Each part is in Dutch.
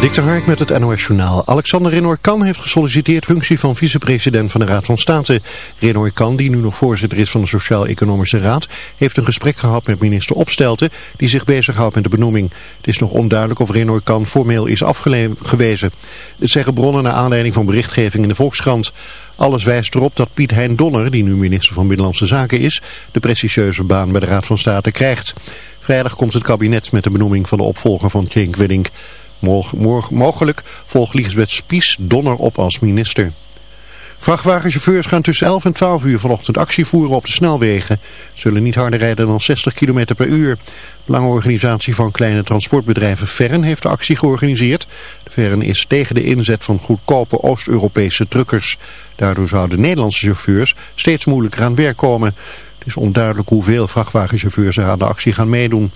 Dikte Hark met het NOS Journaal. Alexander Renoir Kan heeft gesolliciteerd functie van vicepresident van de Raad van State. Renoir Kan, die nu nog voorzitter is van de Sociaal-Economische Raad, heeft een gesprek gehad met minister Opstelten, die zich bezighoudt met de benoeming. Het is nog onduidelijk of Renoir Kan formeel is afgewezen. Dit zeggen bronnen naar aanleiding van berichtgeving in de Volkskrant. Alles wijst erop dat Piet Hein Donner, die nu minister van Binnenlandse Zaken is, de prestigieuze baan bij de Raad van State krijgt. Vrijdag komt het kabinet met de benoeming van de opvolger van Cenk Willink. Mogelijk volgt Liesbeth Spies Donner op als minister. Vrachtwagenchauffeurs gaan tussen 11 en 12 uur vanochtend actie voeren op de snelwegen. Zullen niet harder rijden dan 60 km per uur. Belangenorganisatie van kleine transportbedrijven Fern heeft de actie georganiseerd. De Fern is tegen de inzet van goedkope Oost-Europese truckers. Daardoor zouden Nederlandse chauffeurs steeds moeilijker aan werk komen. Het is onduidelijk hoeveel vrachtwagenchauffeurs er aan de actie gaan meedoen.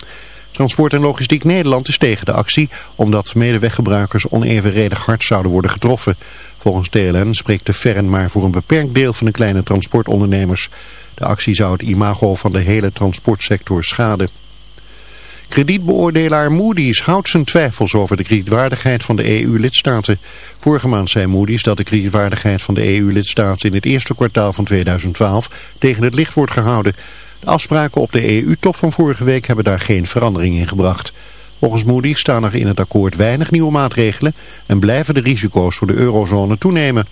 Transport en Logistiek Nederland is tegen de actie, omdat medeweggebruikers onevenredig hard zouden worden getroffen. Volgens TLN spreekt de Fern maar voor een beperkt deel van de kleine transportondernemers. De actie zou het imago van de hele transportsector schaden. Kredietbeoordelaar Moody's houdt zijn twijfels over de kredietwaardigheid van de EU-lidstaten. Vorige maand zei Moody's dat de kredietwaardigheid van de EU-lidstaten in het eerste kwartaal van 2012 tegen het licht wordt gehouden. De afspraken op de EU-top van vorige week hebben daar geen verandering in gebracht. Volgens Moody's staan er in het akkoord weinig nieuwe maatregelen en blijven de risico's voor de eurozone toenemen.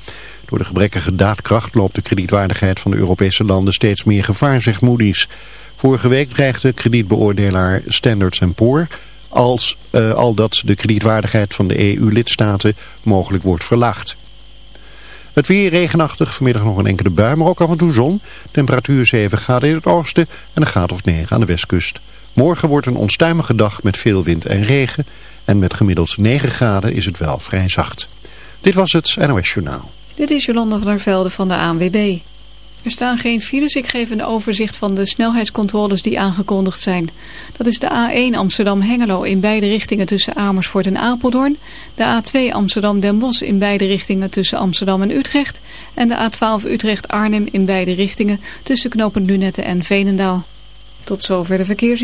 Door de gebrekkige daadkracht loopt de kredietwaardigheid van de Europese landen steeds meer gevaar, zegt Moody's. Vorige week dreigde kredietbeoordelaar Standards Poor als uh, al dat de kredietwaardigheid van de EU-lidstaten mogelijk wordt verlaagd. Het weer regenachtig, vanmiddag nog een enkele bui, maar ook af en toe zon. Temperatuur 7 graden in het oosten en een graad of 9 aan de westkust. Morgen wordt een onstuimige dag met veel wind en regen. En met gemiddeld 9 graden is het wel vrij zacht. Dit was het NOS Journaal. Dit is Jolanda van der Velde van de ANWB. Er staan geen files. Ik geef een overzicht van de snelheidscontroles die aangekondigd zijn. Dat is de A1 Amsterdam-Hengelo in beide richtingen tussen Amersfoort en Apeldoorn. De A2 Amsterdam-Den Bosch in beide richtingen tussen Amsterdam en Utrecht. En de A12 Utrecht-Arnhem in beide richtingen tussen knopen Lunette en Veenendaal. Tot zover de verkeers.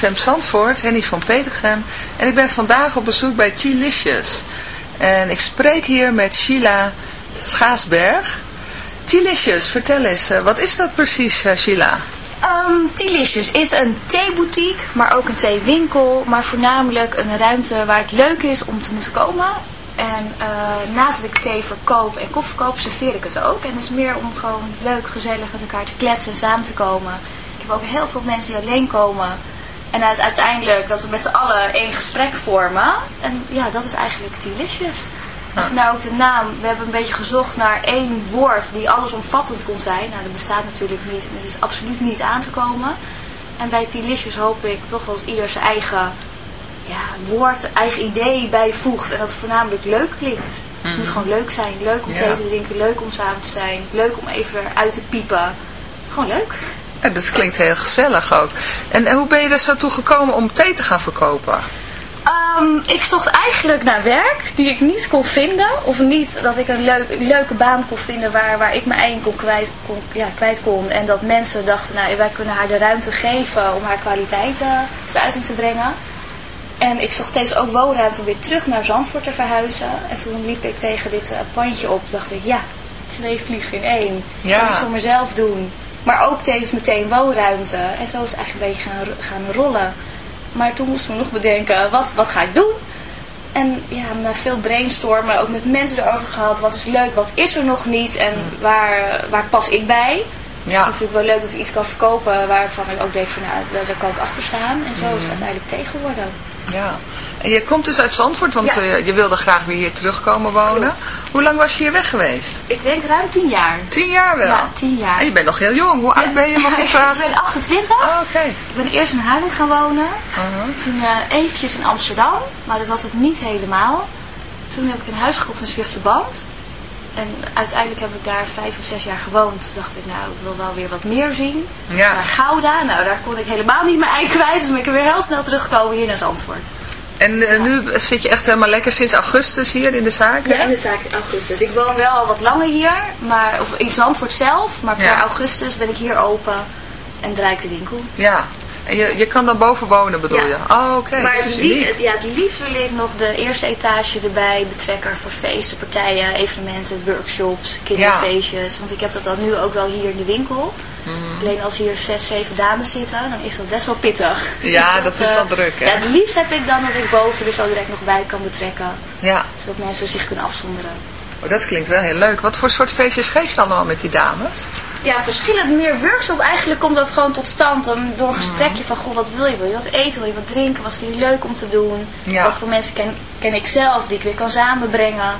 CFM Zandvoort, Henny van Petergem. En ik ben vandaag op bezoek bij T-Licious. En ik spreek hier met Sheila Schaasberg. T-Licious, vertel eens, eh, wat is dat precies, eh, Sheila? Um, Delicious is een theeboutique, maar ook een theewinkel, maar voornamelijk een ruimte waar het leuk is om te moeten komen. En eh, naast dat ik thee verkoop en koffie verkoop, serveer ik het ook. En het is meer om gewoon leuk, gezellig met elkaar te kletsen en samen te komen. Ik heb ook heel veel mensen die alleen komen. En uit- uiteindelijk dat we met z'n allen één gesprek vormen. En ja, dat is eigenlijk Delicious. En vandaar ook de naam. We hebben een beetje gezocht naar één woord die allesomvattend kon zijn. Nou, dat bestaat natuurlijk niet. En het is absoluut niet aan te komen. En bij Delicious hoop ik toch wel eens ieder zijn eigen ja, woord, eigen idee bijvoegt. En dat het voornamelijk leuk klinkt. Het moet gewoon leuk zijn. Leuk om Ja. thee te drinken. Leuk om samen te zijn. Leuk om even uit te piepen. Gewoon leuk. Ja, dat klinkt heel gezellig ook. En hoe ben je er zo toe gekomen om thee te gaan verkopen? Ehm, ik zocht eigenlijk naar werk die ik niet kon vinden. Of niet dat ik een leuk, leuke baan kon vinden waar, waar ik mijn eigen kon kwijt, kon, ja, kwijt kon. En dat mensen dachten, nou wij kunnen haar de ruimte geven om haar kwaliteiten te uiting te brengen. En ik zocht steeds ook woonruimte om weer terug naar Zandvoort te verhuizen. En toen liep ik tegen dit eh, pandje op. dacht ik, ja, twee vliegen in één. Ik Ja. kan iets voor mezelf doen. Maar ook tevens meteen woonruimte. En zo is het eigenlijk een beetje gaan, gaan rollen. Maar toen moesten we nog bedenken, wat, wat ga ik doen? En ja, na veel brainstormen, ook met mensen erover gehad. Wat is leuk, wat is er nog niet en waar, waar pas ik bij? Het Ja. is natuurlijk wel leuk dat ik iets kan verkopen waarvan ik ook denk van nou, daar- daar kan ik achter staan. En zo is het uiteindelijk tegen geworden. Ja. En je komt dus uit Zandvoort, want Ja. eh, je wilde graag weer hier terugkomen wonen. Hoe lang was je hier weg geweest? Ik denk ruim tien jaar. Tien jaar wel? Ja, tien jaar. En je bent nog heel jong. Hoe oud ben je, mag ik vragen? ik ben 28. Oh, Oké. Ik ben eerst in Haarlem gaan wonen. Toen eh, eventjes in Amsterdam, maar dat was het niet helemaal. Toen heb ik een huis gekocht in Zwifterband. En uiteindelijk heb ik daar vijf of zes jaar gewoond. Toen dacht ik, nou, ik wil wel weer wat meer zien. Ja. Naar Gouda, nou, daar kon ik helemaal niet mijn ei kwijt. Dus ben ik weer heel snel teruggekomen hier naar Zandvoort. En eh, nu zit je echt helemaal lekker sinds augustus hier in de zaak, hè? Ja, in de zaak in augustus. Ik woon wel al wat langer hier, maar, of in Zandvoort zelf. Maar per Ja. augustus ben ik hier open en draai ik de winkel. Ja. En je, je kan dan boven wonen, bedoel Ja. je? Oh, oké. Maar het is ja, het liefst wil ik nog de eerste etage erbij betrekken voor feesten, partijen, evenementen, workshops, kinderfeestjes. Want ik heb dat dan nu ook wel hier in de winkel. Mhm. Alleen als hier zes, zeven dames zitten, dan is dat best wel pittig. Ja, Dus dat is eh, wel druk, hè? Ja, het liefst heb ik dan dat ik boven er zo direct nog bij kan betrekken. Ja. Zodat mensen zich kunnen afzonderen. Oh, dat klinkt wel heel leuk. Wat voor soort feestjes geef je allemaal met die dames? Ja, verschillend meer workshop. Eigenlijk komt dat gewoon tot stand um, door een gesprekje van, goh, wat wil je? Wil je wat eten? Wil je wat drinken? Wat vind je leuk om te doen? Ja. Wat voor mensen ken, ken ik zelf die ik weer kan samenbrengen?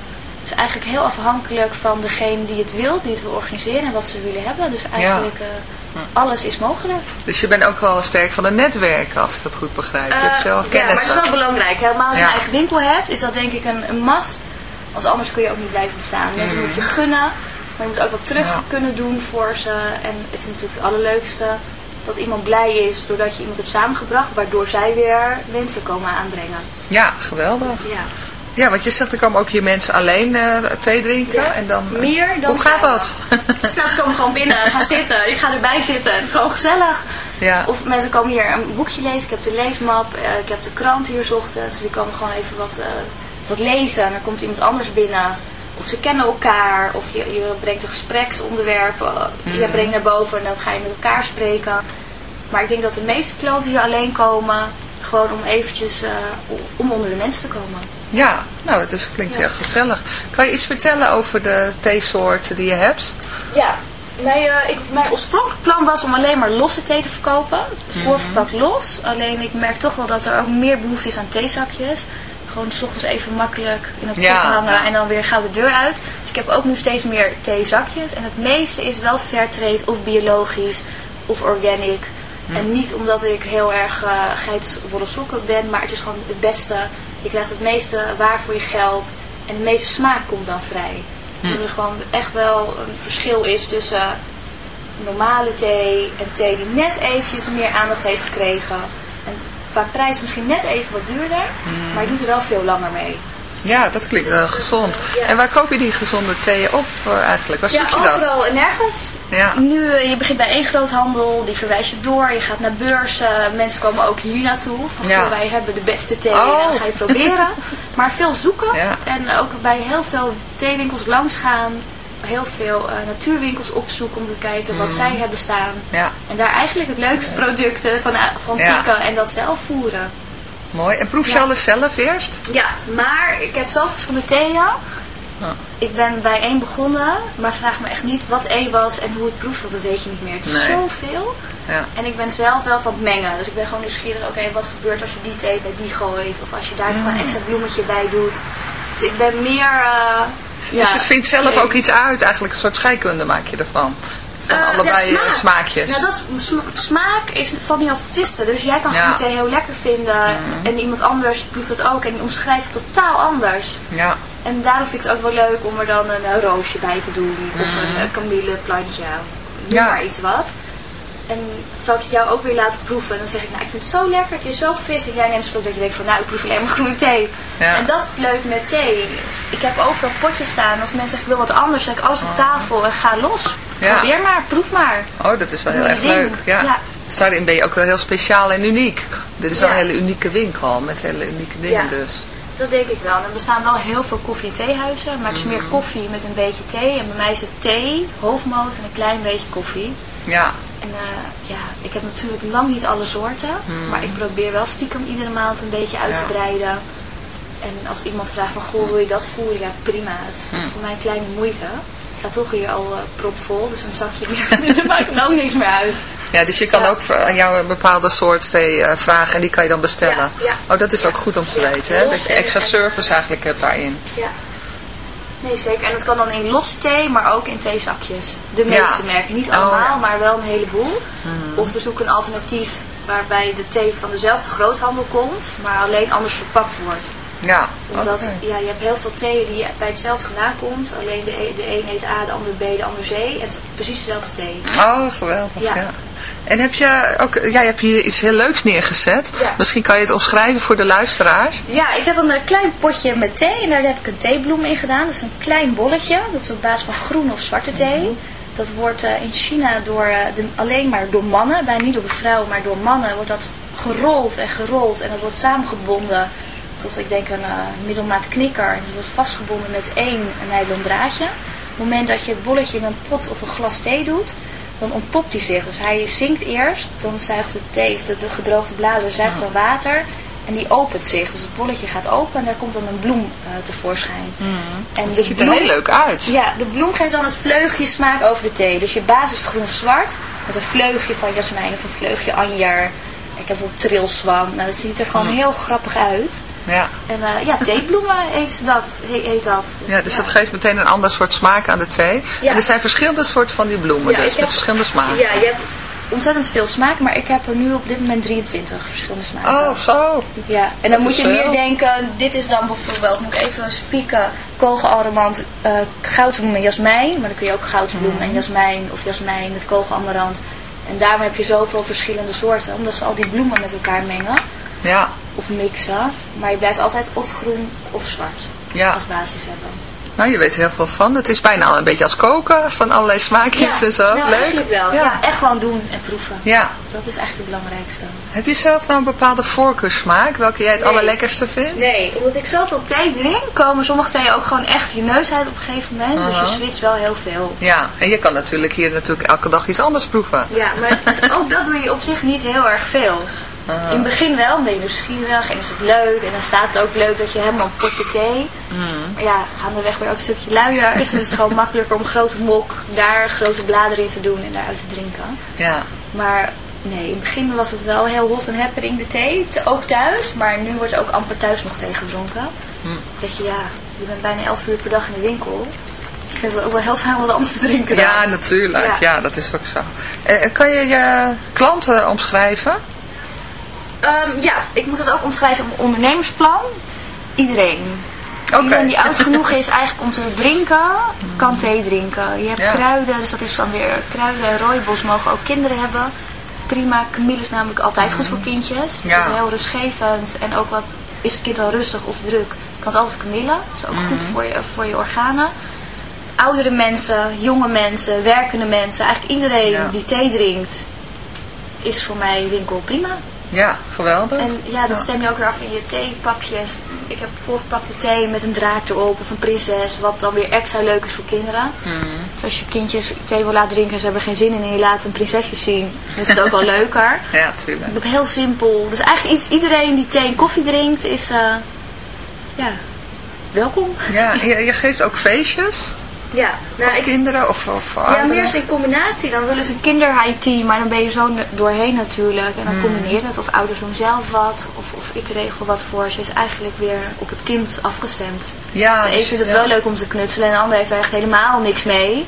Dus eigenlijk heel afhankelijk van degene die het wil, die het wil organiseren en wat ze willen hebben. Dus eigenlijk eh, alles is mogelijk. Dus je bent ook wel sterk van de netwerken, als ik dat goed begrijp. je hebt veel Eh, ja, maar kennis. het is wel belangrijk. Helemaal als je Ja. een eigen winkel hebt, is dat denk ik een, een must. Want anders kun je ook niet blijven bestaan. Mensen Mm. moet je gunnen, maar je moet ook wat terug kunnen doen voor ze. En het is natuurlijk het allerleukste dat iemand blij is doordat je iemand hebt samengebracht, waardoor zij weer wensen komen aanbrengen. Ja, geweldig. Ja. Ja, want je zegt er komen ook hier mensen alleen eh, thee drinken. Ja, En dan, eh, meer dan Hoe gaat dat? Nou, ze komen gewoon binnen, gaan zitten. Ik ga erbij zitten. Het is gewoon gezellig. ja. Of mensen komen hier een boekje lezen. Ik heb de leesmap. eh, ik heb de krant hier ochtends. Die komen gewoon even wat, wat lezen. En dan komt iemand anders binnen. Of ze kennen elkaar. Of je, je brengt een gespreksonderwerp. eh, Je brengt naar boven en dan ga je met elkaar spreken. Maar ik denk dat de meeste klanten hier alleen komen. Gewoon om eventjes eh, om onder de mensen te komen. ja, nou, het is, klinkt heel gezellig. Kan je iets vertellen over de theesoorten die je hebt? Ja, mijn, eh, ik, mijn oorspronkelijk plan was om alleen maar losse thee te verkopen. Voorverpakt los. Alleen ik merk toch wel dat er ook meer behoefte is aan theezakjes. Gewoon s ochtends even makkelijk in een Ja, hangen ja. en dan weer gaan de deur uit. Dus ik heb ook nu steeds meer theezakjes. En het meeste is wel fairtrade of biologisch of organic. En niet omdat ik heel erg uh, geitenwolle sokken ben, maar het is gewoon het beste. Je krijgt het meeste waar voor je geld. En de meeste smaak komt dan vrij. Dat er gewoon echt wel een verschil is tussen normale thee en thee die net eventjes meer aandacht heeft gekregen. Qua prijs misschien net even wat duurder, maar je doet er wel veel langer mee. Ja, dat klinkt wel gezond. En waar koop je die gezonde thee op eh, eigenlijk? Waar Ja, zoek je dat? overal en nergens. Ja. Nu, eh, je begint bij één groothandel, die verwijs je door. Je gaat naar beurzen. Mensen komen ook hier naartoe. Van, Ja. wij hebben de beste thee Oh. en dan ga je proberen. maar veel zoeken. En ook bij heel veel theewinkels langs gaan. Heel veel eh, natuurwinkels opzoeken om te kijken wat zij hebben staan. Ja, En daar eigenlijk het leukste producten van, van Ja. pikken en dat zelf voeren. mooi. En proef je Ja. alles zelf eerst? Ja, maar ik heb zelf verschillende theeën. Ik ben bij één begonnen, maar vraag me echt niet wat E was en hoe het proeft, want dat weet je niet meer. Het is Nee. zoveel. Ja. En ik ben zelf wel van het mengen. Dus ik ben gewoon nieuwsgierig, oké, wat gebeurt als je die thee bij die gooit? Of als je daar nog een extra bloemetje bij doet. Dus ik ben meer... eh, ja, dus je vindt zelf ook iets uit, eigenlijk een soort scheikunde maak je ervan. Van Eh, allebei ja, smaakjes. Nou, dat is, smaak is, valt niet altijd te twisten. Dus jij kan Ja. Mhm. gewoon thee heel lekker vinden. En iemand anders proeft het ook. En die omschrijft het totaal anders. Ja, En daarom vind ik het ook wel leuk om er dan een, roosje bij te doen. Of een uh, kamilleplantje. Of noem Ja. maar iets wat. En zal ik het jou ook weer laten proeven. En dan zeg ik, nou ik vind het zo lekker. Het is zo fris. En jij neemt slok dat je denkt van, nou ik proef alleen maar groene thee. Ja. En dat is het leuk met thee. Ik heb overal potjes staan. Als mensen zeggen, ik wil wat anders. Dan zeg ik alles op tafel en ga los. Ja. Probeer maar, proef maar. oh dat is wel heel erg ding. leuk. Ja. Ja. Dus daarin ben je ook wel heel speciaal en uniek. Dit is wel een hele unieke winkel met hele unieke dingen Ja. dus. Dat denk ik wel. En er bestaan wel heel veel koffie- en theehuizen. Maar ik smeer koffie met een beetje thee. En bij mij is het thee, hoofdmoot en een klein beetje koffie. Ja, En eh, ja, ik heb natuurlijk lang niet alle soorten. Maar ik probeer wel stiekem iedere maand een beetje uit te breiden. En als iemand vraagt van, goh, wil je dat voeren? Ja, prima. Het is voor mij een kleine moeite. Het staat toch hier al eh, propvol. Dus een zakje meer, maakt me ook niks meer uit. Ja, dus je kan Ja. ook aan jou een bepaalde soort thee eh, vragen en die kan je dan bestellen. Ja, ja. Oh, dat is ook goed om te weten, hè? Dat je extra service eigenlijk hebt daarin. Ja. Nee, zeker. En dat kan dan in losse thee, maar ook in theezakjes. De meeste Ja. merken. Niet Oh, allemaal, ja. Maar wel een heleboel. Of we zoeken een alternatief waarbij de thee van dezelfde groothandel komt, maar alleen anders verpakt wordt. Ja, Omdat ja, je hebt heel veel thee die bij hetzelfde vandaan komt. Alleen de, e- de een heet A, de ander B, de ander C. En het is precies dezelfde thee. Oh, geweldig, ja. Ja. En heb je ook, jij hebt hier iets heel leuks neergezet. Ja. Misschien kan je het omschrijven voor de luisteraars. Ja, ik heb een eh, klein potje met thee en daar heb ik een theebloem in gedaan. Dat is een klein bolletje. Dat is op basis van groene of zwarte thee. Dat wordt eh, in China door, eh, de, alleen maar door mannen, bijna niet door vrouwen, maar door mannen, wordt dat gerold en gerold. En dat wordt samengebonden tot, ik denk, een eh, middelmaat knikker. En die wordt vastgebonden met één nylon draadje. Op het moment dat je het bolletje in een pot of een glas thee doet, dan ontpopt hij zich. Dus hij zinkt eerst, dan zuigt de thee, de, de gedroogde bladeren zuigt dan water. En die opent zich. Dus het bolletje gaat open en daar komt dan een bloem eh, tevoorschijn. En Het de ziet er heel leuk uit. Ja, de bloem geeft dan het vleugje smaak over de thee. Dus je basis is groen of zwart. Met een vleugje van jasmijn of een vleugje anjer. Ik heb ook trilswam. Nou, dat ziet er gewoon heel grappig uit. Ja. En eh, ja, theebloemen heet, ze dat, he- heet dat. Ja, dus dat geeft meteen een ander soort smaak aan de thee. Ja. En er zijn verschillende soorten van die bloemen, Ja, dus met heb- verschillende smaken. Ja, je hebt ontzettend veel smaak, maar ik heb er nu op dit moment 23 verschillende smaken. Oh, zo. Ja, en dan moet je veel. meer denken, dit is dan bijvoorbeeld, moet ik even spieken, kogelaramarant, eh goudbloem en jasmijn. Maar dan kun je ook goudbloem Mhm. en jasmijn of jasmijn met kogelamarant. En daarom heb je zoveel verschillende soorten, omdat ze al die bloemen met elkaar mengen Ja, of mixen. Maar je blijft altijd of groen of zwart ja. als basis hebben. Nou, je weet er heel veel van. Het is bijna al een beetje als koken, van allerlei smaakjes en zo. nou, Leuk. eigenlijk wel. Ja. Ja. echt gewoon doen en proeven. Ja. Dat is eigenlijk het belangrijkste. Heb je zelf nou een bepaalde voorkeursmaak, welke jij het Nee. allerlekkerste vindt? Nee, omdat ik zoveel thee drink, komen sommige thee ook gewoon echt je neus uit op een gegeven moment. Dus je switcht wel heel veel. Ja, en je kan natuurlijk hier natuurlijk elke dag iets anders proeven. Ja, maar ook dat doe je op zich niet heel erg veel. In het begin wel, ben je nieuwsgierig en is het leuk. En dan staat het ook leuk dat je helemaal een potje thee. Maar ja, gaandeweg weer ook een stukje luier. Dus het is gewoon makkelijker om een grote mok daar grote bladeren in te doen en daaruit te drinken. Ja. Maar nee, in het begin was het wel heel hot en happening de thee. Ook thuis, maar nu wordt ook amper thuis nog thee gedronken. Dat je ja, je bent bijna 11 uur per dag in de winkel. Ik vind het ook wel heel fijn om wat anders te drinken dan. Ja, natuurlijk. Ja. Ja. dat is ook zo. Eh, kan je je klanten omschrijven? Ehm, ja, ik moet dat ook omschrijven op een ondernemersplan. Iedereen. Iedereen die oud genoeg is eigenlijk om te drinken, kan thee drinken. Je hebt Ja. kruiden, dus dat is dan weer kruiden en rooibos mogen ook kinderen hebben. Prima, kamille is namelijk altijd goed voor kindjes. Het Ja. is heel rustgevend en ook wat is het kind al rustig of druk, Ik had altijd kamille. Dat is ook goed voor je, voor je organen. Oudere mensen, jonge mensen, werkende mensen. Eigenlijk iedereen Ja. die thee drinkt, is voor mij winkel prima. Ja, geweldig. En ja, dat stem je ook weer af in je theepakjes. Ik heb voorgepakte thee met een draak erop of een prinses, wat dan weer extra leuk is voor kinderen. Dus als je kindjes thee wil laten drinken en ze hebben er geen zin in en je laat een prinsesje zien, is het ook wel leuker. Ja, tuurlijk. Heel simpel. Dus eigenlijk iets, iedereen die thee en koffie drinkt is, eh, ja, welkom. Ja, je, je geeft ook feestjes Ja, nou, voor ik, kinderen of, of ja, ouderen? meer eens in combinatie. Dan willen ze een kinder-high maar dan ben je zo doorheen natuurlijk. En dan Hmm. combineert het. Of ouders doen zelf wat. Of, of ik regel wat voor ze. Het is eigenlijk weer op het kind afgestemd. Ja, de een dus- vindt het ja. wel leuk om te knutselen en de ander heeft er echt helemaal niks mee.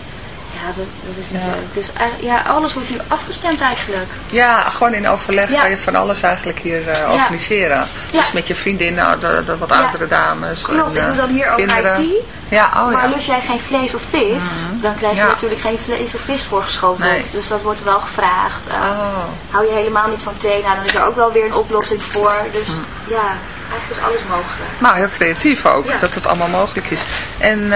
Ja, dat, dat is niet Ja. leuk. Dus eigenlijk- ja, alles wordt hier afgestemd eigenlijk. Ja, gewoon in overleg Ja. kan je van alles eigenlijk hier eh, Ja. organiseren. Ja. Dus met je vriendinnen, de, de wat oudere dames. Klopt, en, ik doe eh, dan hier ook kinderen. tea. Ja, oh maar lust jij geen vlees of vis, dan krijg je natuurlijk geen vlees of vis voorgeschoteld. Nee. Dus dat wordt wel gevraagd. Eh, Oh. Hou je helemaal niet van thee, nou, dan is er ook wel weer een oplossing voor. Dus Hm. ja, eigenlijk is alles mogelijk. Nou, heel creatief ook, dat het allemaal mogelijk is. En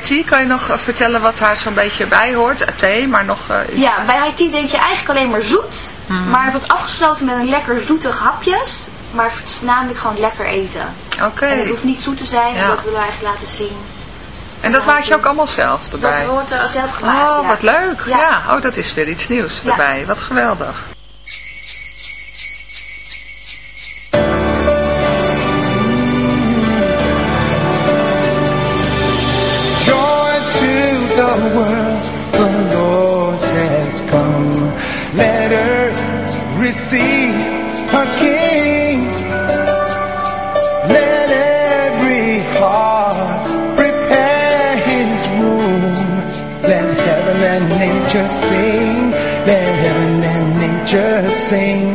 tea, kan je nog eh, vertellen wat daar zo'n beetje bij hoort? Eh, Thee, maar nog eh? Ja, bij tea denk je eigenlijk alleen maar zoet. Hm. Maar het wordt afgesloten met een lekker zoetig hapjes. Maar het is voornamelijk gewoon lekker eten. Oké. En het hoeft niet zoet te zijn, Ja. dat willen we eigenlijk laten zien. En dat maak je ook allemaal zelf erbij? Dat wordt er zelf gemaakt, Oh, ja. wat leuk. Ja. Ja. oh, dat is weer iets nieuws erbij. Wat geweldig. The world, the Lord has come. Let earth receive her King. Let every heart prepare his room. Let heaven and nature sing. Let heaven and nature sing.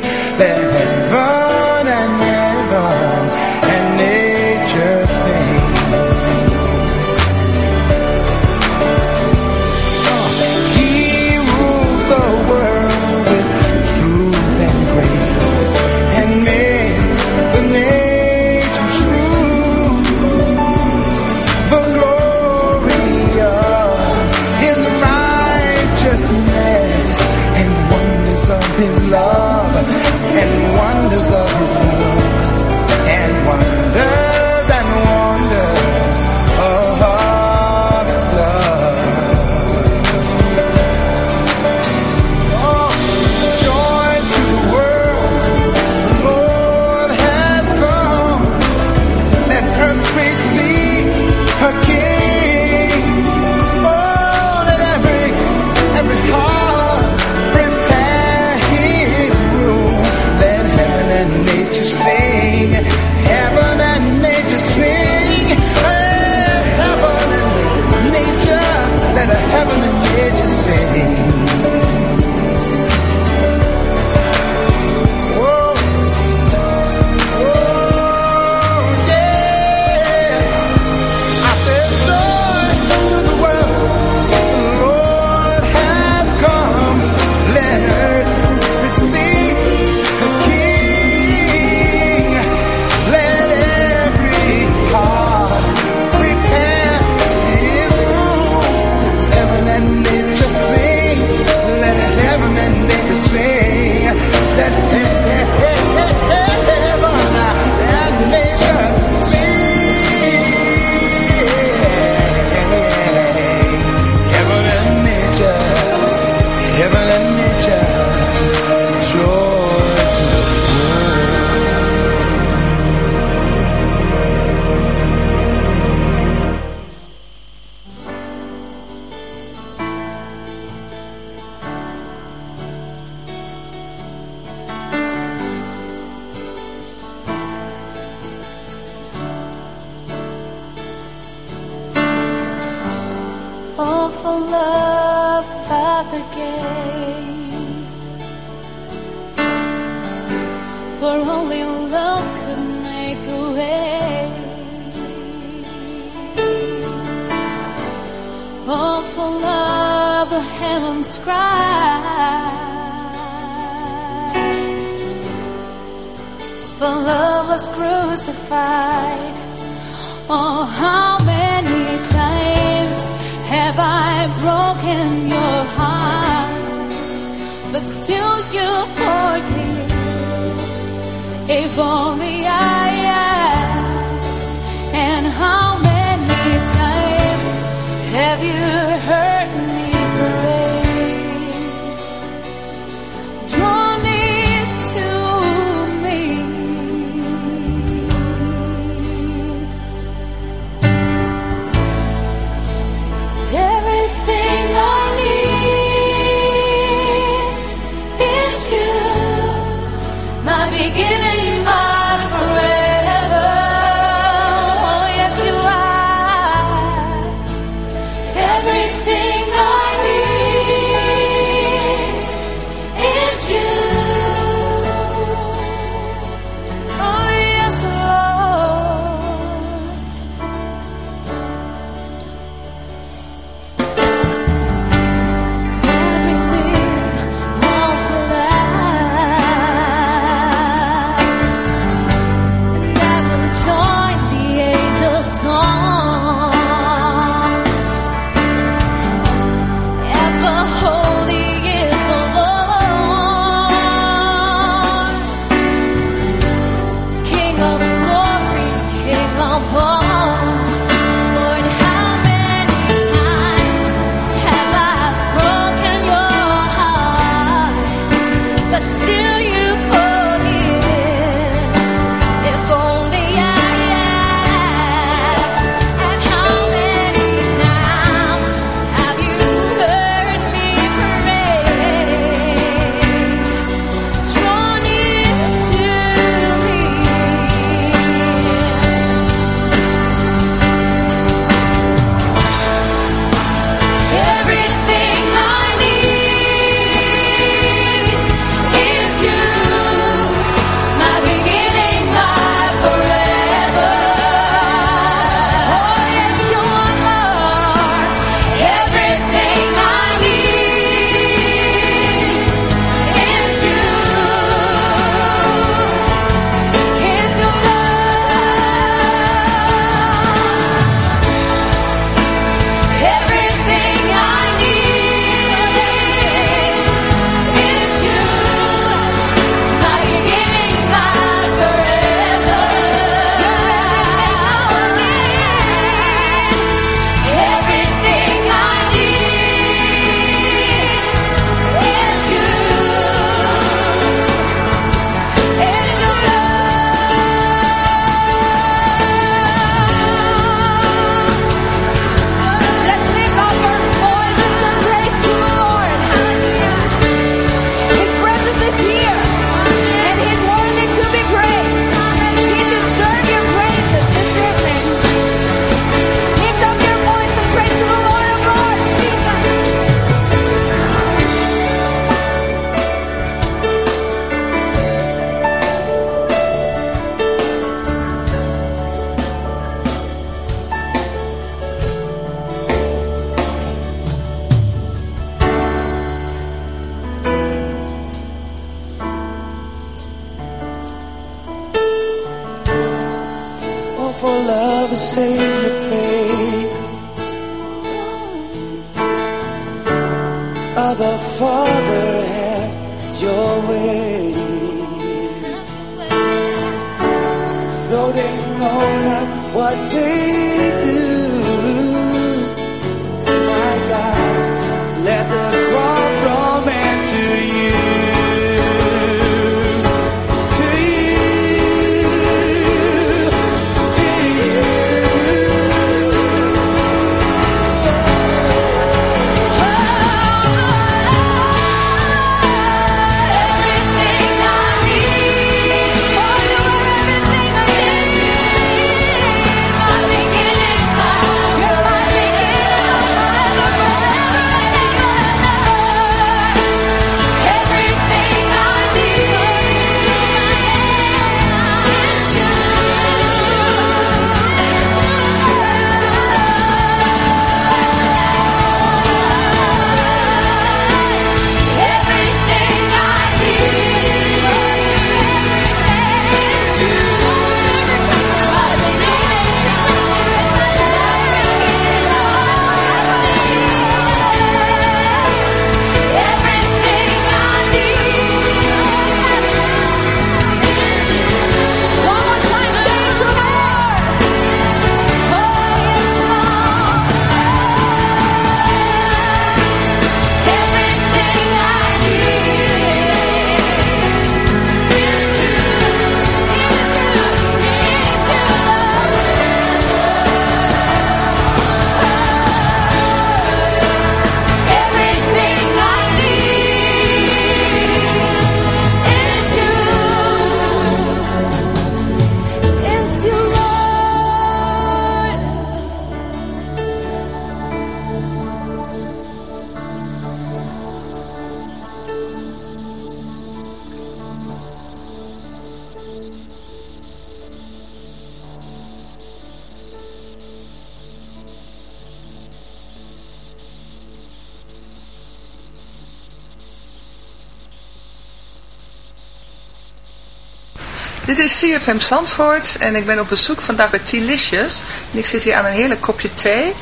Dit is CFM Zandvoort en ik ben op bezoek vandaag bij Tilicious. Ik zit hier aan een heerlijk kopje thee.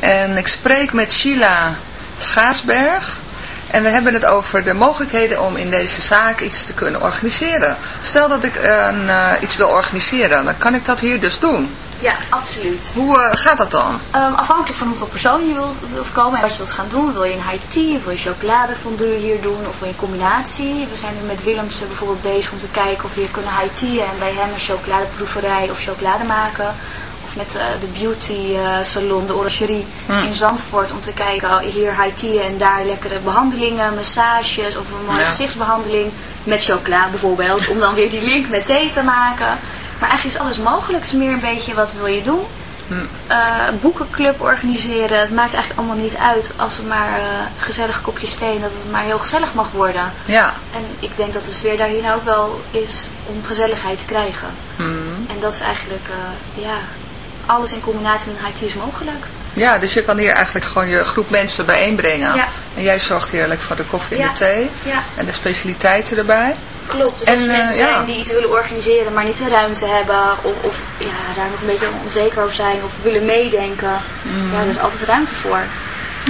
En ik spreek met Sheila Schaasberg. En we hebben het over de mogelijkheden om in deze zaak iets te kunnen organiseren. Stel dat ik een, eh, iets wil organiseren, dan kan ik dat hier dus doen. Ja, absoluut. Hoe eh, gaat dat dan? Ehm, afhankelijk van hoeveel personen je wilt, wilt komen en wat je wilt gaan doen. Wil je een high tea, of wil je chocoladefondue hier doen, of wil je een combinatie. We zijn nu met Willems bijvoorbeeld bezig om te kijken of we hier kunnen high tea en bij hem een chocoladeproeverij of chocolade maken. Of met eh, de beauty eh, salon, de orangerie in Zandvoort, om te kijken oh, hier high tea en daar lekkere behandelingen, massages of een mooie Ja. gezichtsbehandeling met chocola bijvoorbeeld. Om dan weer die link met thee te maken. Maar eigenlijk is alles mogelijk. Het is meer een beetje wat wil je doen. Eh, boekenclub organiseren. Het maakt eigenlijk allemaal niet uit als het maar eh gezellig kopjes thee en dat het maar heel gezellig mag worden. Ja. En ik denk dat de sfeer daar hier nou ook wel is om gezelligheid te krijgen. En dat is eigenlijk, eh, ja, alles in combinatie met tea is mogelijk. Ja, dus je kan hier eigenlijk gewoon je groep mensen bijeenbrengen. Ja. En jij zorgt heerlijk voor de koffie en Ja. de thee. Ja. En de specialiteiten erbij. Klopt, dus En, als er eh, mensen ja. zijn die iets willen organiseren, maar niet de ruimte hebben, of, of ja, daar nog een beetje onzeker over zijn, of willen meedenken, ja, er is altijd ruimte voor.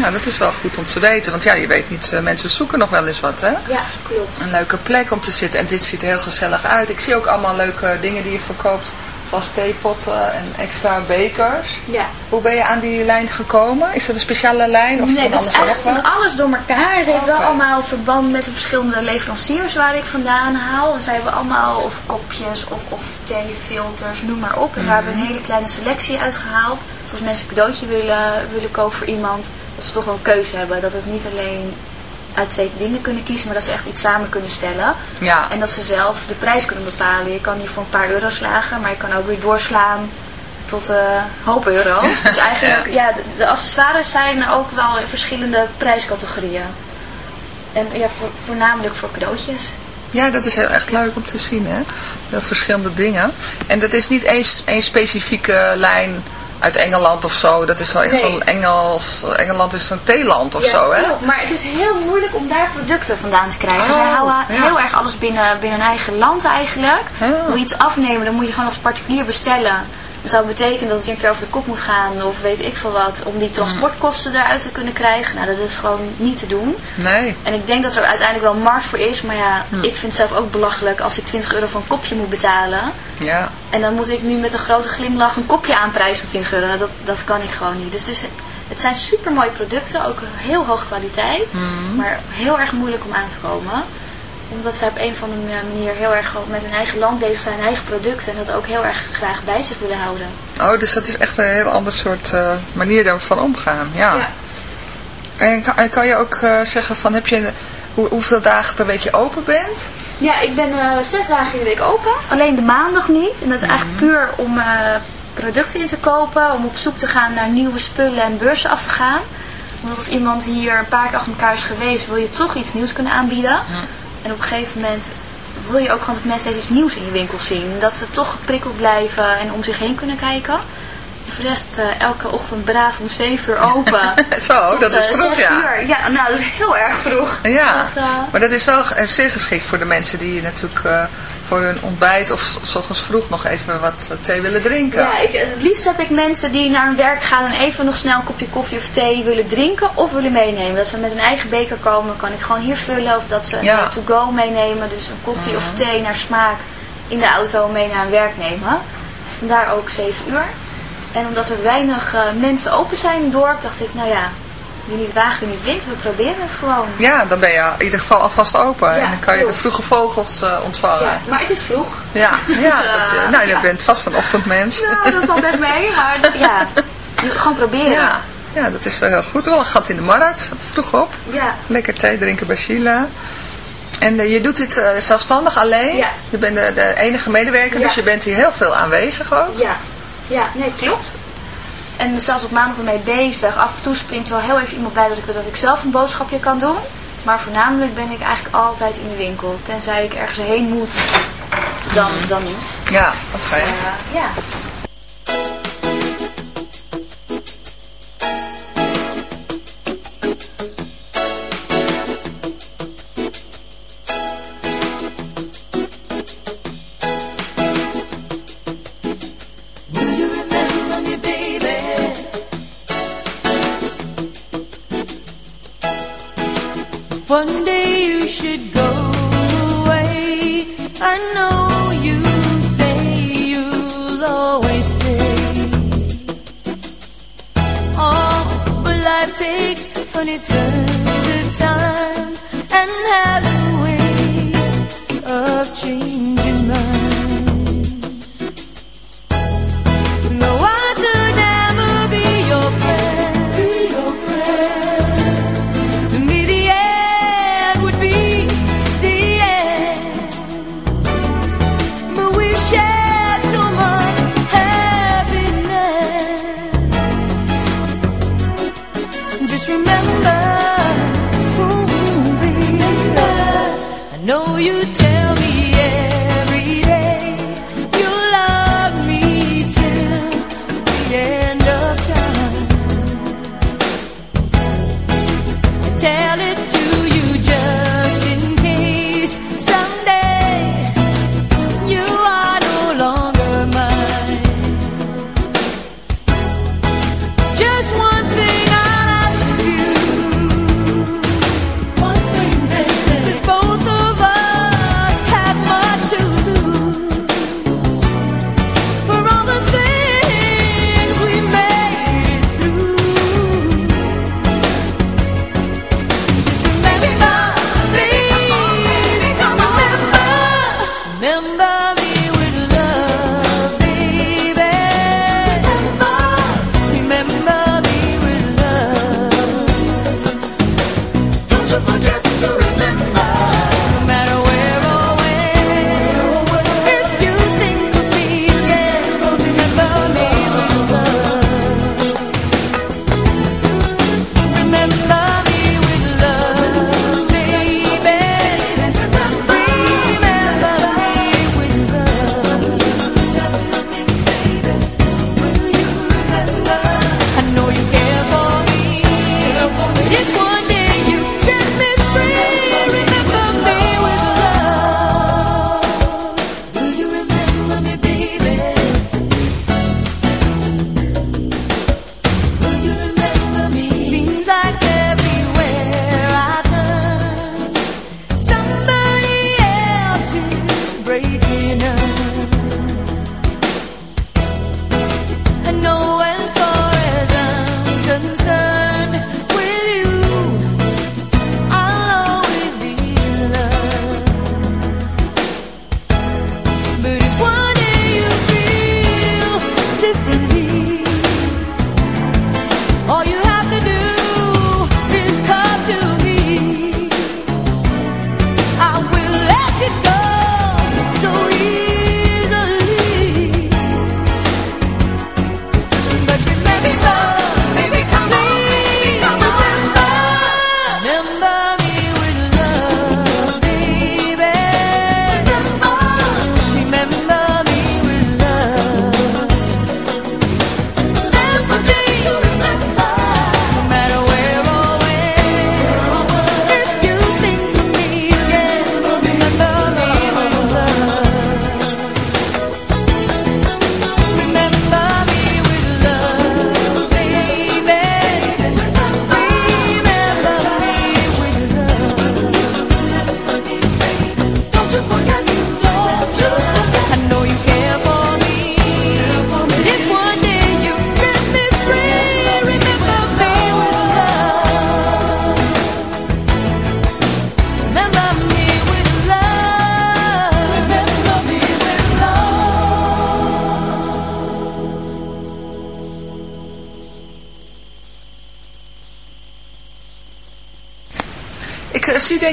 Nou, dat is wel goed om te weten. Want ja, je weet niet, eh, mensen zoeken nog wel eens wat, hè? Ja, klopt. Een leuke plek om te zitten. En dit ziet er heel gezellig uit. Ik zie ook allemaal leuke dingen die je verkoopt. Zoals theepotten en extra bekers. Ja. Hoe ben je aan die lijn gekomen? Is dat een speciale lijn? Of Nee, dat is eigenlijk van alles door elkaar. Het heeft wel allemaal verband met de verschillende leveranciers waar ik vandaan haal. En zij hebben allemaal of kopjes of, of theefilters, noem maar op. En daar hebben we een hele kleine selectie uitgehaald. Dus als mensen een cadeautje willen, willen kopen voor iemand, dat ze toch wel een keuze hebben. Dat het niet alleen uit twee dingen kunnen kiezen, maar dat ze echt iets samen kunnen stellen. Ja. En dat ze zelf de prijs kunnen bepalen. Je kan hier voor een paar euro slagen, maar je kan ook weer doorslaan tot een hoop euro's. Dus eigenlijk, ja, de, de accessoires zijn ook wel in verschillende prijscategorieën. En ja, voor, voornamelijk voor cadeautjes. Ja, dat is heel echt leuk om te zien, hè? Heel verschillende dingen. En dat is niet één, één specifieke lijn uit Engeland of zo. Dat is wel echt Nee. zo'n Engels... Engeland is zo'n theeland of zo, hè? klopt. Maar het is heel moeilijk om daar producten vandaan te krijgen. Oh, Zij houden ja. heel erg alles binnen, binnen hun eigen land eigenlijk. Oh. Wil je iets afnemen, dan moet je gewoon als particulier bestellen. Dat zou betekenen dat het een keer over de kop moet gaan of weet ik veel wat. Om die transportkosten eruit te kunnen krijgen. Nou, dat is gewoon niet te doen. Nee. En ik denk dat er uiteindelijk wel markt voor is. Maar ja, ik vind het zelf ook belachelijk als ik 20 euro voor een kopje moet betalen. Ja. En dan moet ik nu met een grote glimlach een kopje aanprijzen van 20 euro. Nou, dat, dat kan ik gewoon niet. Dus het, is, het zijn super mooie producten. Ook heel hoge kwaliteit. Maar heel erg moeilijk om aan te komen. Omdat zij op een of andere manier heel erg met hun eigen land bezig zijn. Eigen producten. En dat ook heel erg graag bij zich willen houden. Oh, dus dat is echt een heel ander soort eh, manier daarvan omgaan. Ja. Ja. En kan, en kan je ook eh, zeggen van, heb je, hoe, hoeveel dagen per week je open bent? Ja, ik ben eh, zes dagen in de week open. Alleen de maandag niet. En dat is eigenlijk puur om producten in te kopen. Om op zoek te gaan naar nieuwe spullen en beurzen af te gaan. Want als iemand hier een paar keer achter elkaar is geweest, wil je toch iets nieuws kunnen aanbieden. En op een gegeven moment wil je ook gewoon dat mensen steeds iets nieuws in je winkel zien. Dat ze toch geprikkeld blijven en om zich heen kunnen kijken. En voor de rest eh, elke ochtend braaf om 7 uur open. Zo, Tot, dat is eh, vroeg, 6 ja. uur. Ja, nou dat is heel erg vroeg. Ja, Dat, eh, maar dat is wel zeer geschikt voor de mensen die natuurlijk voor hun ontbijt of s ochtends vroeg nog even wat eh, thee willen drinken. Ja, ik, het liefst heb ik mensen die naar hun werk gaan en even nog snel een kopje koffie of thee willen drinken of willen meenemen. Dat ze met een eigen beker komen, kan ik gewoon hier vullen. Of dat ze een Ja. to-go meenemen, dus een koffie of thee naar smaak in de auto mee naar hun werk nemen. Vandaar ook 7 uur. En omdat er weinig eh, mensen open zijn in het dorp, dacht ik, nou ja, wie niet waagt, wie niet wint. We proberen het gewoon. Ja, dan ben je in ieder geval alvast open Ja, en dan kan je de vroege vogels eh, ontvangen. Ja, maar het is vroeg. Ja, ja, dat, eh, nou, je bent vast een ochtendmens. Nou, dat valt best mee, maar ja, gewoon proberen. Ja, ja, dat is wel heel goed. Wel een gat in de markt, vroeg op. Ja. Lekker thee drinken bij Sheila. En eh, je doet dit eh, zelfstandig alleen? Ja. Je bent de, de enige medewerker, Ja. dus je bent hier heel veel aanwezig ook? Ja, ja, nee, klopt. En zelfs op maandag ermee bezig. Af en toe springt wel heel even iemand bij dat ik, dat ik zelf een boodschapje kan doen. Maar voornamelijk ben ik eigenlijk altijd in de winkel. Tenzij ik ergens heen moet, dan, dan niet. Ja, oké. Eh, ja. life takes funny turns to time.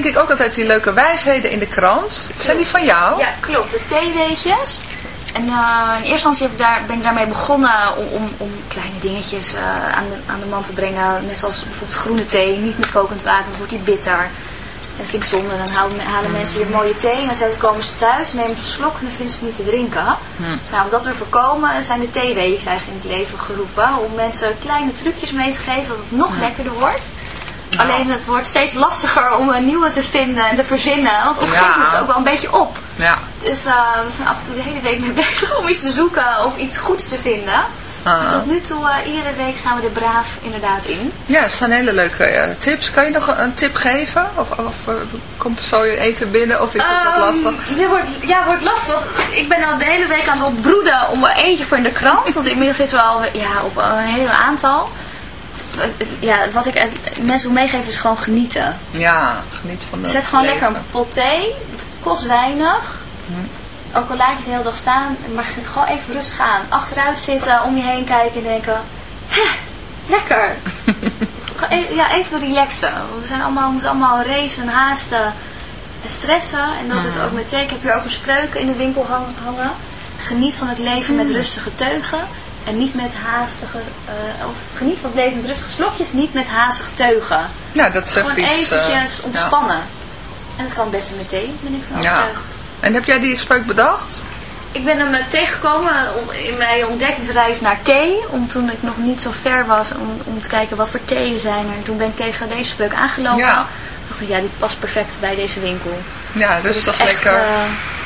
denk ik ook altijd die leuke wijsheden in de krant. Zijn die van jou? Ja, klopt. De theeweetjes. En eh, in eerste instantie heb ik daar, ben ik daarmee begonnen om, om, om kleine dingetjes eh, aan, de, aan de man te brengen. Net zoals bijvoorbeeld groene thee, niet met kokend water, wordt die bitter. Dat vind ik zonde. Dan halen, halen mensen hier mooie thee en dan komen ze thuis, nemen ze een slok en dan vinden ze het niet te drinken. Hmm. Nou, om dat te voorkomen zijn de theeweetjes eigenlijk in het leven geroepen. Om mensen kleine trucjes mee te geven dat het nog hmm. lekkerder wordt. Alleen het wordt steeds lastiger om een nieuwe te vinden en te verzinnen. Want op een gegeven moment is het ook wel een beetje op. Ja. Dus eh, we zijn af en toe de hele week mee bezig om iets te zoeken of iets goeds te vinden. Ah. Tot nu toe, eh, iedere week staan we er braaf inderdaad in. Ja, het zijn hele leuke eh, tips. Kan je nog een tip geven? Of, of komt er zo je eten binnen? Of is dat wat ehm, lastig? Ja, wordt, ja, wordt lastig. Ik ben al de hele week aan het broeden om er eentje voor in de krant. Want inmiddels zitten we al ja, op een heel aantal. Ja, wat ik mensen wil meegeven is gewoon genieten. Ja, geniet van de Zet gewoon leven. lekker een pot thee. Het kost weinig. Ook al laat je het de hele dag staan. Maar gewoon even rustig aan. Achteruit zitten, om je heen kijken en denken... Hè, lekker. Ja, even relaxen. We zijn allemaal, we moeten allemaal racen en haasten en stressen. En dat is ook met thee. Ik heb hier ook een spreuk in de winkel hang- hangen. Geniet van het leven met rustige teugen. En niet met haastige... eh, of geniet van het leven met rustige slokjes. Niet met haastige teugen. Ja, dat zegt Gewoon iets. eh, eventjes ontspannen. En dat kan best met thee, ben ik van Ja. overtuigd. En heb jij die spreuk bedacht? Ik ben hem eh, tegengekomen om, in mijn ontdekkingsreis naar thee. Om toen ik nog niet zo ver was om, om te kijken wat voor theeën zijn er. En toen ben ik tegen deze spreuk aangelopen. Ja. Toen dacht ik, ja, die past perfect bij deze winkel. Ja, dus dat is echt, lekker eh,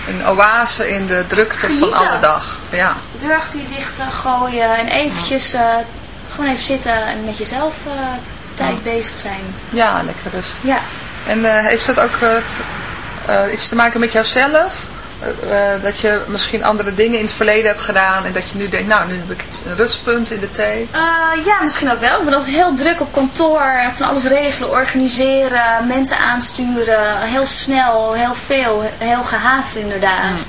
een oase in de drukte van alle dag. Ja. deur achter je dicht gooien en eventjes eh, gewoon even zitten en met jezelf eh, tijd bezig zijn. ja, lekker rustig. Ja. En eh, heeft dat ook iets te maken met jouzelf? Eh, eh, dat je misschien andere dingen in het verleden hebt gedaan en dat je nu denkt, nou, nu heb ik een rustpunt in de thee. Eh, ja, misschien ook wel. Ik ben altijd heel druk op kantoor. Van alles regelen, organiseren, mensen aansturen. Heel snel, heel veel, heel gehaast inderdaad.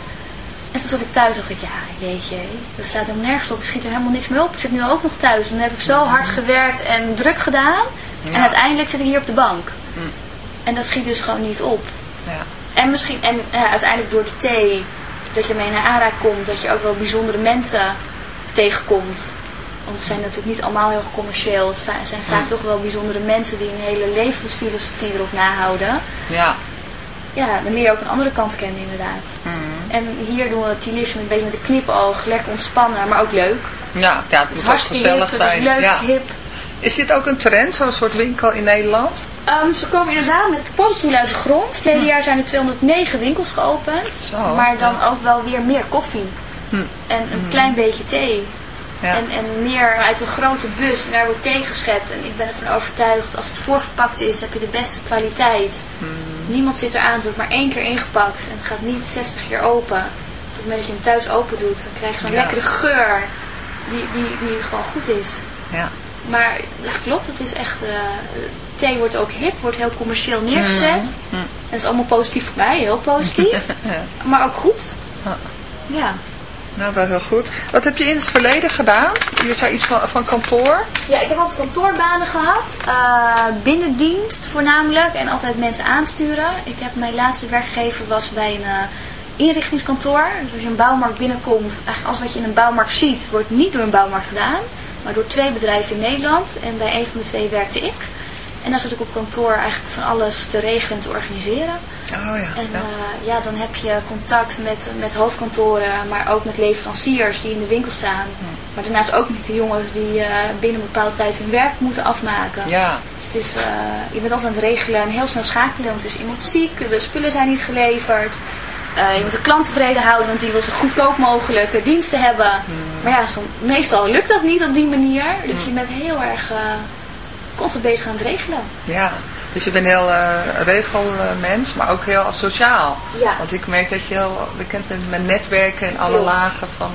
En toen zat ik thuis dacht ik, ja, jeetje, dat slaat helemaal nergens op. Ik schiet er helemaal niks mee op. Ik zit nu ook nog thuis. En dan heb ik zo hard gewerkt en druk gedaan. En uiteindelijk zit ik hier op de bank. En dat schiet dus gewoon niet op. Ja. En misschien, en eh, uiteindelijk door de thee, dat je mee in aanraking komt, dat je ook wel bijzondere mensen tegenkomt. Want ze zijn natuurlijk niet allemaal heel commercieel. Het zijn vaak toch wel bijzondere mensen die een hele levensfilosofie erop nahouden. Ja. Ja, dan leer je ook een andere kant kennen inderdaad. En hier doen we Tilish een beetje met een knipoog, lekker ontspannen, maar ook leuk. Ja, ja, het Het moet hartstikke hip, gezellig het is zijn. leuk, ja. het hip. Is dit ook een trend, zo'n soort winkel in Nederland? Ehm, ze komen inderdaad met paddenstoelen uit de grond. Verleden jaar zijn er 209 winkels geopend. Zo, maar dan ja. ook wel weer meer koffie. Hm. En een klein beetje thee. Ja. En, en meer uit een grote bus. En daar wordt thee geschept. En ik ben ervan overtuigd, als het voorverpakt is, heb je de beste kwaliteit. Hm. Niemand zit eraan, het wordt maar één keer ingepakt. En het gaat niet 60 keer open. Dus op het moment dat je hem thuis open doet, dan krijg je zo'n Ja. lekkere geur. Die, die, die gewoon goed is. Ja. Maar dat klopt, het is echt... eh, thee wordt ook hip, wordt heel commercieel neergezet. Mm. Dat is allemaal positief voor mij, heel positief. ja. maar ook goed. Ja. Ja. Nou, is heel goed. Wat heb je in het verleden gedaan? Je zei iets van, van kantoor. Ja, ik heb altijd kantoorbanen gehad. eh, binnendienst voornamelijk. En altijd mensen aansturen. Ik heb mijn laatste werkgever was bij een eh, inrichtingskantoor. Dus als je een bouwmarkt binnenkomt, eigenlijk alles wat je in een bouwmarkt ziet, wordt niet door een bouwmarkt gedaan. Maar door twee bedrijven in Nederland. En bij een van de twee werkte ik. En dan zat ik op kantoor eigenlijk van alles te regelen en te organiseren. Oh ja. En ja. eh, ja, dan heb je contact met, met hoofdkantoren, maar ook met leveranciers die in de winkel staan. Maar daarnaast ook met de jongens die eh, binnen een bepaalde tijd hun werk moeten afmaken. ja. Dus het is, eh, je bent altijd aan het regelen en heel snel schakelen, want er is iemand ziek, de spullen zijn niet geleverd. Eh, je moet de klant tevreden houden, want die wil zo goedkoop mogelijk eh, diensten hebben. Maar ja, meestal lukt dat niet op die manier. Dus je bent heel erg eh, constant bezig aan het regelen. Ja, dus je bent heel eh regelmens, maar ook heel sociaal. Ja. Want ik merk dat je heel bekend bent met netwerken en alle Klopt. lagen van,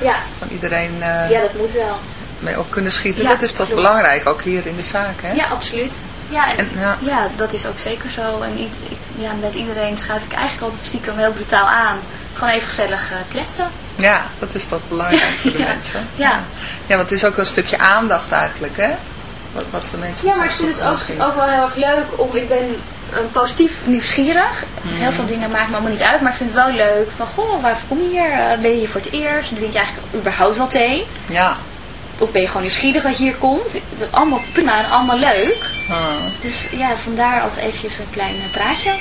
Ja, van iedereen ja dat moet wel. mee op kunnen schieten. Ja, dat is toch klopt. belangrijk, ook hier in de zaak, hè? Ja, absoluut. Ja, en, ja. ja. dat is ook zeker zo. En ja, met iedereen schuif ik eigenlijk altijd stiekem heel brutaal aan. Gewoon even gezellig eh, kletsen. Ja, dat is toch belangrijk voor de Ja. mensen. Ja. ja, want het is ook een stukje aandacht eigenlijk, hè? Wat, wat de mensen Ja, maar ik vind het ook, wel heel erg leuk om, ik ben positief nieuwsgierig. Heel veel dingen maakt me allemaal niet uit, maar ik vind het wel leuk van, goh, waarvoor kom je hier? Eh, ben je hier voor het eerst? Drink je eigenlijk überhaupt wel thee? Ja. Of ben je gewoon nieuwsgierig dat je hier komt? Allemaal prima en allemaal leuk. Ah. Dus ja, vandaar altijd eventjes een klein praatje.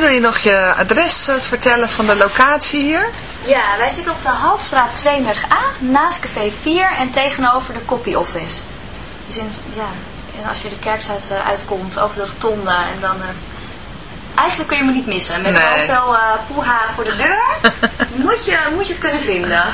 Wil je nog je adres eh, vertellen van de locatie hier? Ja, wij zitten op de Halfstraat 32A, naast Café 4 en tegenover de Copy Office. Dus in, ja, en als je de kerkstraat eh, uitkomt, over de rotonde en dan... eh, eigenlijk kun je me niet missen. Met Nee. zoveel eh poeha voor de deur, moet, je, moet je het kunnen vinden.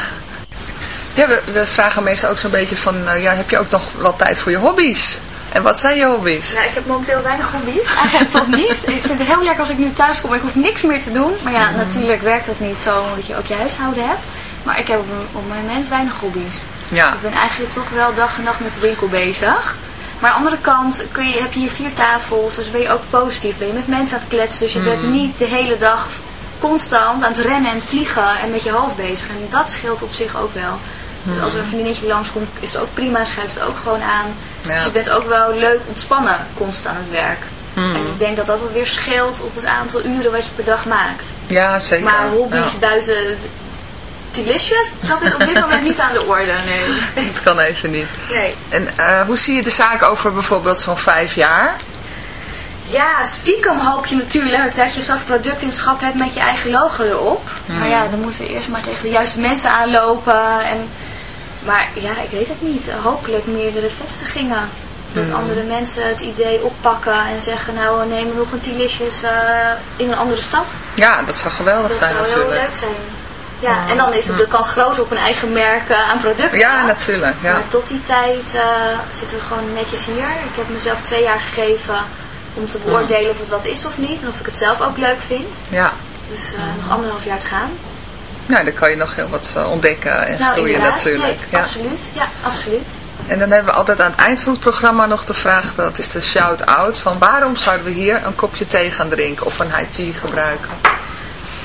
Ja, we, we vragen meestal ook zo'n beetje van, ja, heb je ook nog wel tijd voor je hobby's? En wat zijn je hobby's? Ja, ik heb momenteel weinig hobby's. Eigenlijk tot niet. Ik vind het heel lekker als ik nu thuis kom. Ik hoef niks meer te doen. Maar ja, natuurlijk werkt dat niet zo omdat je ook je huishouden hebt. Maar ik heb op, op het moment weinig hobby's. Ja. Ik ben eigenlijk toch wel dag en nacht met de winkel bezig. Maar aan de andere kant kun je, heb je hier vier tafels. Dus ben je ook positief. Ben je met mensen aan het kletsen. Dus je bent niet de hele dag constant aan het rennen en het vliegen en met je hoofd bezig. En dat scheelt op zich ook wel. Dus als er een vriendinnetje langskomt, is het ook prima. Schrijft het ook gewoon aan. Dus je bent ook wel leuk ontspannen constant aan het werk. Hmm. En ik denk dat dat alweer scheelt op het aantal uren wat je per dag maakt. Ja, zeker. Maar hobby's Ja. buiten Delicious, dat is op dit moment niet aan de orde, nee. Dat kan even niet. nee. En eh, hoe zie je de zaak over bijvoorbeeld zo'n vijf jaar? Ja, stiekem hoop je natuurlijk dat je straks product in schap hebt met je eigen logo erop. Maar ja, dan moeten we eerst maar tegen de juiste mensen aanlopen. En, maar ja, ik weet het niet. Hopelijk meerdere vestigingen. Dat andere mensen het idee oppakken en zeggen, nou we nemen nog een Tilicious eh in een andere stad. Ja, dat zou geweldig Dat zijn zou heel natuurlijk. leuk zijn. Ja, en dan is het de kans groter op een eigen merk eh, aan producten. Ja, natuurlijk. Ja. Maar tot die tijd eh, zitten we gewoon netjes hier. Ik heb mezelf twee jaar gegeven om te beoordelen of het wat is of niet. En of ik het zelf ook leuk vind. ja. Dus nog anderhalf jaar te gaan. Nou, dan kan je nog heel wat eh, ontdekken en nou, groeien inderdaad. natuurlijk. Nee, ja. absoluut. Ja, absoluut. En dan hebben we altijd aan het eind van het programma nog de vraag, dat is de shout-out, van waarom zouden we hier een kopje thee gaan drinken of een high tea gebruiken?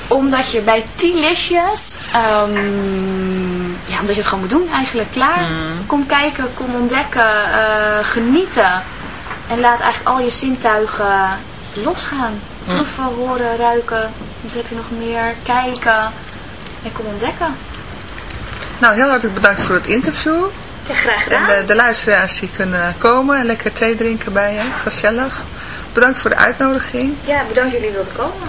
Omdat je bij T-listjes, ehm, ja, omdat je het gewoon moet doen eigenlijk, klaar. Kom kijken, kom ontdekken, eh, genieten. En laat eigenlijk al je zintuigen losgaan. Proeven, horen, ruiken. Wat heb je nog meer? Kijken. En kom ontdekken. Nou, heel hartelijk bedankt voor het interview. Ja, graag En gedaan. de, de luisteraars die kunnen komen en lekker thee drinken bij je. Gezellig. Bedankt voor de uitnodiging. Ja, bedankt jullie wilden komen.